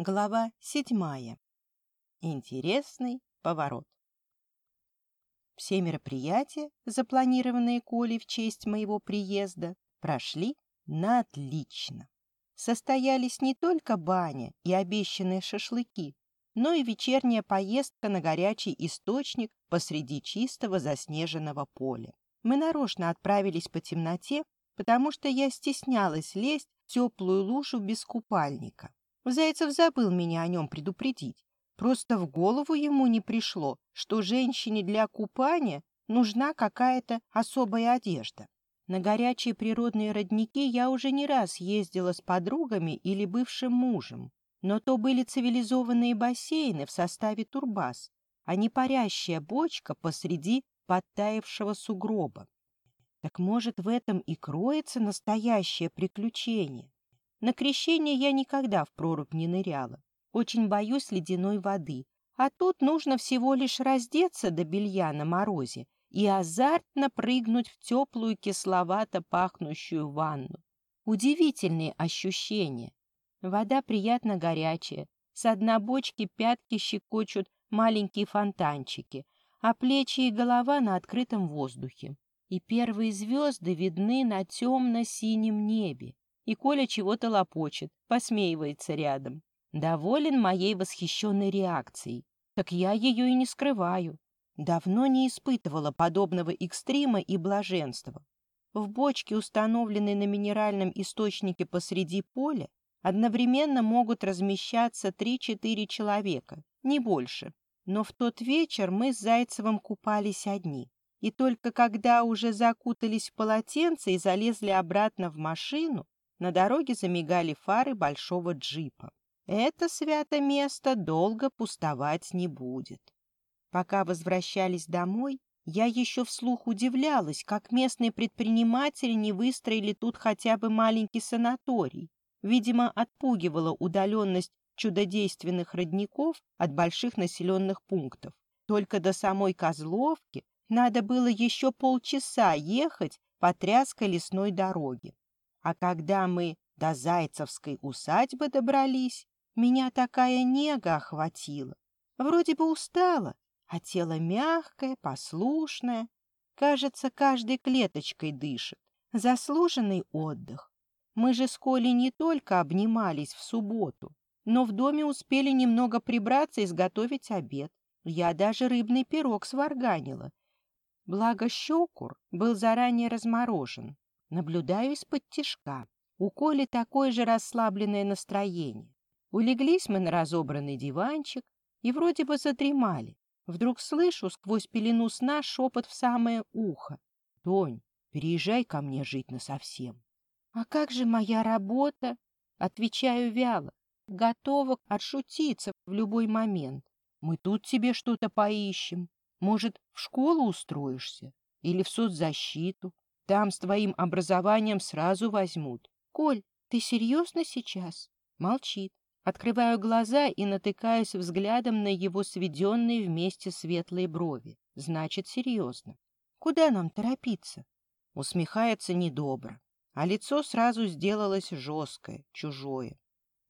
Глава седьмая. Интересный поворот. Все мероприятия, запланированные Колей в честь моего приезда, прошли на отлично. Состоялись не только баня и обещанные шашлыки, но и вечерняя поездка на горячий источник посреди чистого заснеженного поля. Мы нарочно отправились по темноте, потому что я стеснялась лезть в теплую лужу без купальника. Зайцев забыл меня о нем предупредить. Просто в голову ему не пришло, что женщине для купания нужна какая-то особая одежда. На горячие природные родники я уже не раз ездила с подругами или бывшим мужем, но то были цивилизованные бассейны в составе турбаз, а не парящая бочка посреди подтаявшего сугроба. Так может, в этом и кроется настоящее приключение? На крещение я никогда в прорубь не ныряла. Очень боюсь ледяной воды. А тут нужно всего лишь раздеться до белья на морозе и азартно прыгнуть в теплую кисловато пахнущую ванну. Удивительные ощущения. Вода приятно горячая. С дна бочки пятки щекочут маленькие фонтанчики, а плечи и голова на открытом воздухе. И первые звезды видны на темно-синем небе и Коля чего-то лопочет, посмеивается рядом. Доволен моей восхищенной реакцией. Так я ее и не скрываю. Давно не испытывала подобного экстрима и блаженства. В бочке, установленной на минеральном источнике посреди поля, одновременно могут размещаться 3-4 человека, не больше. Но в тот вечер мы с Зайцевым купались одни. И только когда уже закутались в полотенце и залезли обратно в машину, на дороге замигали фары большого джипа. Это свято место долго пустовать не будет. Пока возвращались домой, я еще вслух удивлялась, как местные предприниматели не выстроили тут хотя бы маленький санаторий. Видимо, отпугивала удаленность чудодейственных родников от больших населенных пунктов. Только до самой Козловки надо было еще полчаса ехать по тряской лесной дороге. А когда мы до Зайцевской усадьбы добрались, меня такая нега охватила. Вроде бы устала, а тело мягкое, послушное. Кажется, каждой клеточкой дышит. Заслуженный отдых. Мы же с Колей не только обнимались в субботу, но в доме успели немного прибраться и изготовить обед. Я даже рыбный пирог сварганила. Благо щекур был заранее разморожен, Наблюдаю из-под тишка. У Коли такое же расслабленное настроение. Улеглись мы на разобранный диванчик и вроде бы задремали. Вдруг слышу сквозь пелену сна шепот в самое ухо. «Тонь, переезжай ко мне жить насовсем». «А как же моя работа?» Отвечаю вяло, готова отшутиться в любой момент. «Мы тут тебе что-то поищем. Может, в школу устроишься? Или в соцзащиту? Там с твоим образованием сразу возьмут. Коль, ты серьезно сейчас? Молчит. Открываю глаза и натыкаюсь взглядом на его сведенные вместе светлые брови. Значит, серьезно. Куда нам торопиться? Усмехается недобро, а лицо сразу сделалось жесткое, чужое.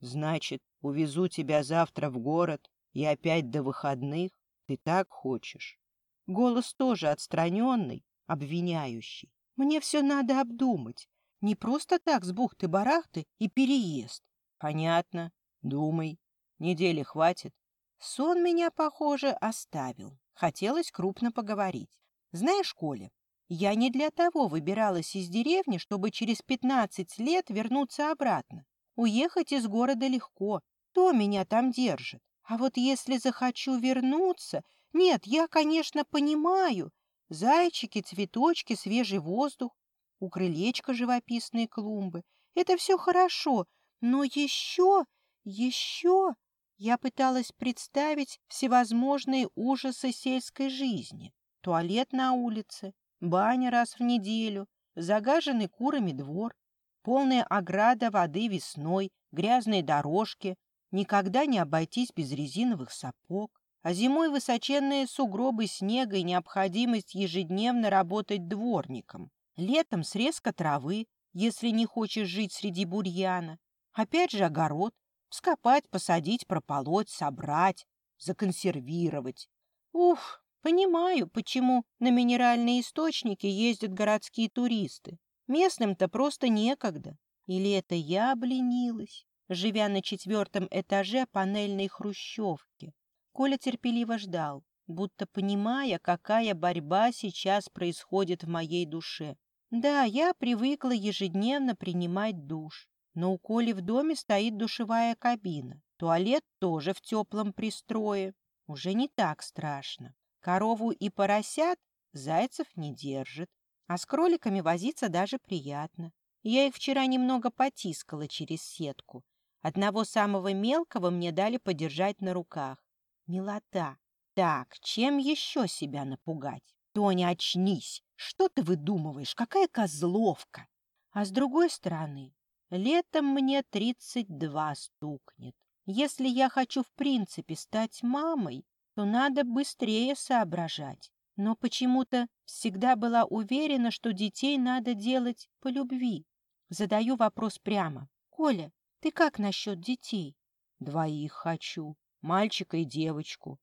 Значит, увезу тебя завтра в город и опять до выходных? Ты так хочешь? Голос тоже отстраненный, обвиняющий. Мне все надо обдумать. Не просто так с бухты-барахты и переезд. Понятно. Думай. Недели хватит. Сон меня, похоже, оставил. Хотелось крупно поговорить. Знаешь, Коля, я не для того выбиралась из деревни, чтобы через пятнадцать лет вернуться обратно. Уехать из города легко. Кто меня там держит? А вот если захочу вернуться... Нет, я, конечно, понимаю, Зайчики, цветочки, свежий воздух, у крылечка живописные клумбы. Это все хорошо, но еще, еще... Я пыталась представить всевозможные ужасы сельской жизни. Туалет на улице, баня раз в неделю, загаженный курами двор, полная ограда воды весной, грязные дорожки, никогда не обойтись без резиновых сапог а зимой высоченные сугробы снега и необходимость ежедневно работать дворником. Летом срезка травы, если не хочешь жить среди бурьяна. Опять же огород, Вскопать, посадить, прополоть, собрать, законсервировать. Уф, понимаю, почему на минеральные источники ездят городские туристы. Местным-то просто некогда. Или это я обленилась, живя на четвертом этаже панельной хрущевки. Коля терпеливо ждал, будто понимая, какая борьба сейчас происходит в моей душе. Да, я привыкла ежедневно принимать душ, но у Коли в доме стоит душевая кабина. Туалет тоже в теплом пристрое. Уже не так страшно. Корову и поросят зайцев не держит. А с кроликами возиться даже приятно. Я их вчера немного потискала через сетку. Одного самого мелкого мне дали подержать на руках. Милота. Так, чем еще себя напугать? Тоня, очнись! Что ты выдумываешь? Какая козловка! А с другой стороны, летом мне тридцать два стукнет. Если я хочу в принципе стать мамой, то надо быстрее соображать. Но почему-то всегда была уверена, что детей надо делать по любви. Задаю вопрос прямо. «Коля, ты как насчет детей?» «Двоих хочу. Мальчика и девочку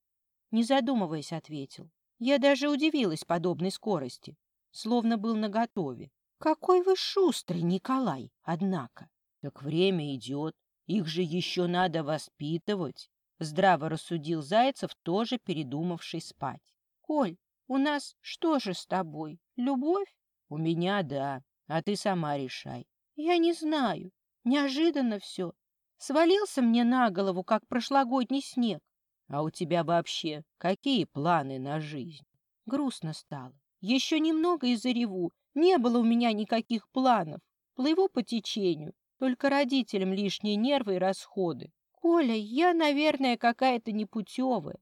не задумываясь, ответил. Я даже удивилась подобной скорости, словно был наготове. Какой вы шустрый, Николай, однако. Так время идет, их же еще надо воспитывать. Здраво рассудил Зайцев, тоже передумавший спать. Коль, у нас что же с тобой? Любовь? У меня да, а ты сама решай. Я не знаю. Неожиданно все. Свалился мне на голову, как прошлогодний снег. А у тебя вообще какие планы на жизнь? Грустно стало. Еще немного и зареву. Не было у меня никаких планов. Плыву по течению. Только родителям лишние нервы и расходы. Коля, я, наверное, какая-то непутевая.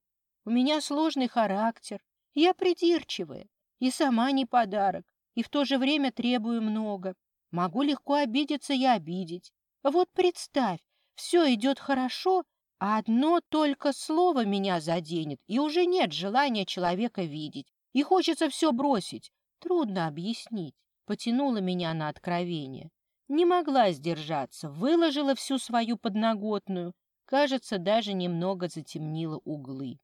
У меня сложный характер. Я придирчивая. И сама не подарок. И в то же время требую много. Могу легко обидеться и обидеть. Вот представь, все идет хорошо, а одно только слово меня заденет, и уже нет желания человека видеть. И хочется все бросить. Трудно объяснить. Потянула меня на откровение. Не могла сдержаться, выложила всю свою подноготную. Кажется, даже немного затемнила углы.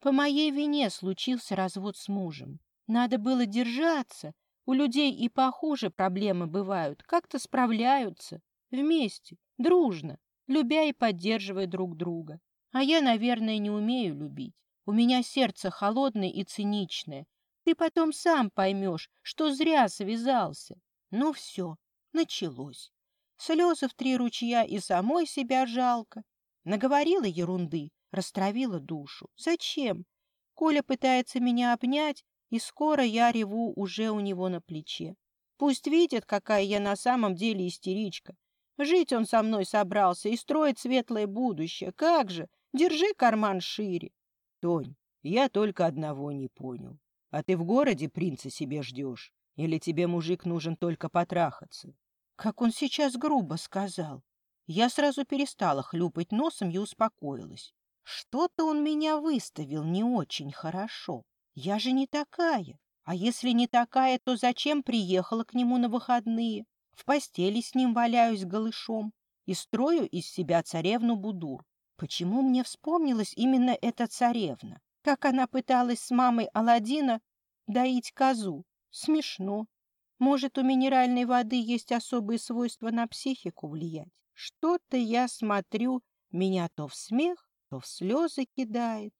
По моей вине случился развод с мужем. Надо было держаться. У людей и похуже проблемы бывают. Как-то справляются. Вместе, дружно любя и поддерживая друг друга. А я, наверное, не умею любить. У меня сердце холодное и циничное. Ты потом сам поймешь, что зря связался. Ну все, началось. Слезы в три ручья и самой себя жалко. Наговорила ерунды, растравила душу. Зачем? Коля пытается меня обнять, и скоро я реву уже у него на плече. Пусть видит, какая я на самом деле истеричка. Жить он со мной собрался и строить светлое будущее. Как же? Держи карман шире. Тонь, я только одного не понял. А ты в городе принца себе ждешь? Или тебе мужик нужен только потрахаться? Как он сейчас грубо сказал. Я сразу перестала хлюпать носом и успокоилась. Что-то он меня выставил не очень хорошо. Я же не такая. А если не такая, то зачем приехала к нему на выходные? В постели с ним валяюсь голышом и строю из себя царевну Будур. Почему мне вспомнилась именно эта царевна? Как она пыталась с мамой Аладдина доить козу? Смешно. Может, у минеральной воды есть особые свойства на психику влиять? Что-то я смотрю, меня то в смех, то в слезы кидает.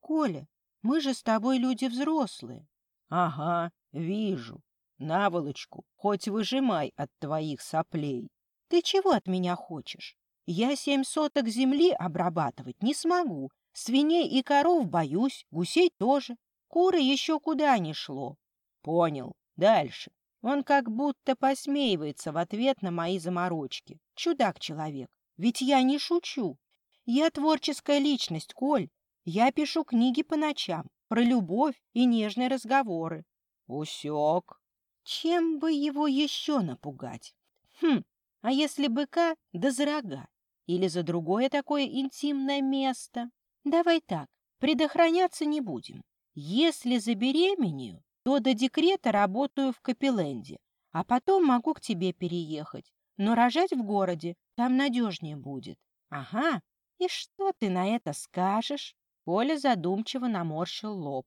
Коля, мы же с тобой люди взрослые. — Ага, вижу. Наволочку хоть выжимай от твоих соплей. Ты чего от меня хочешь? Я семь соток земли обрабатывать не смогу. Свиней и коров боюсь, гусей тоже. Куры еще куда ни шло. Понял. Дальше. Он как будто посмеивается в ответ на мои заморочки. Чудак-человек. Ведь я не шучу. Я творческая личность, Коль. Я пишу книги по ночам про любовь и нежные разговоры. Усек. Чем бы его еще напугать? Хм, а если быка, да за рога? Или за другое такое интимное место? Давай так, предохраняться не будем. Если забеременею, то до декрета работаю в Капеленде, а потом могу к тебе переехать. Но рожать в городе там надежнее будет. Ага, и что ты на это скажешь? Коля задумчиво наморщил лоб.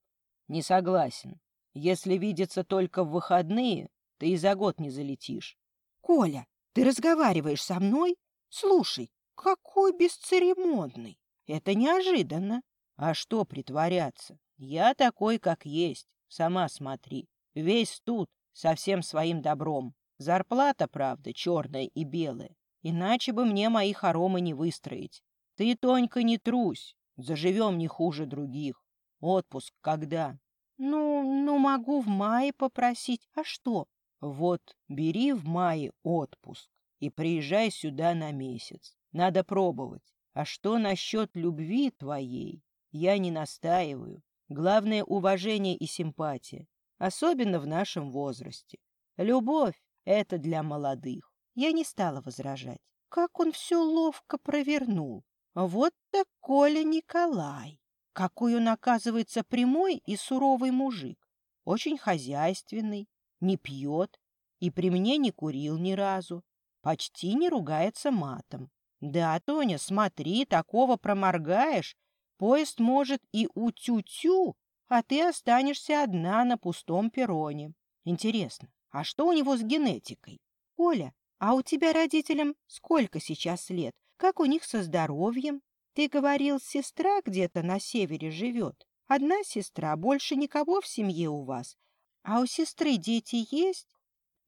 Не согласен. Если видеться только в выходные, ты и за год не залетишь. Коля, ты разговариваешь со мной? Слушай, какой бесцеремонный. Это неожиданно. А что притворяться? Я такой, как есть. Сама смотри. Весь тут, со всем своим добром. Зарплата, правда, черная и белая. Иначе бы мне мои хоромы не выстроить. Ты, Тонька, не трусь. Заживем не хуже других. Отпуск когда? Ну, ну, могу в мае попросить. А что? Вот, бери в мае отпуск и приезжай сюда на месяц. Надо пробовать. А что насчет любви твоей? Я не настаиваю. Главное — уважение и симпатия, особенно в нашем возрасте. Любовь — это для молодых. Я не стала возражать. Как он все ловко провернул. Вот так Коля Николай. Какой он, оказывается, прямой и суровый мужик. Очень хозяйственный, не пьет и при мне не курил ни разу. Почти не ругается матом. Да, Тоня, смотри, такого проморгаешь. Поезд может и утю-тю, а ты останешься одна на пустом перроне. Интересно, а что у него с генетикой? Оля, а у тебя родителям сколько сейчас лет? Как у них со здоровьем? Ты говорил, сестра где-то на севере живет. Одна сестра, больше никого в семье у вас. А у сестры дети есть?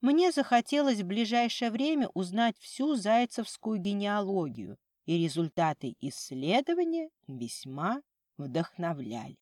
Мне захотелось в ближайшее время узнать всю зайцевскую генеалогию, и результаты исследования весьма вдохновляли.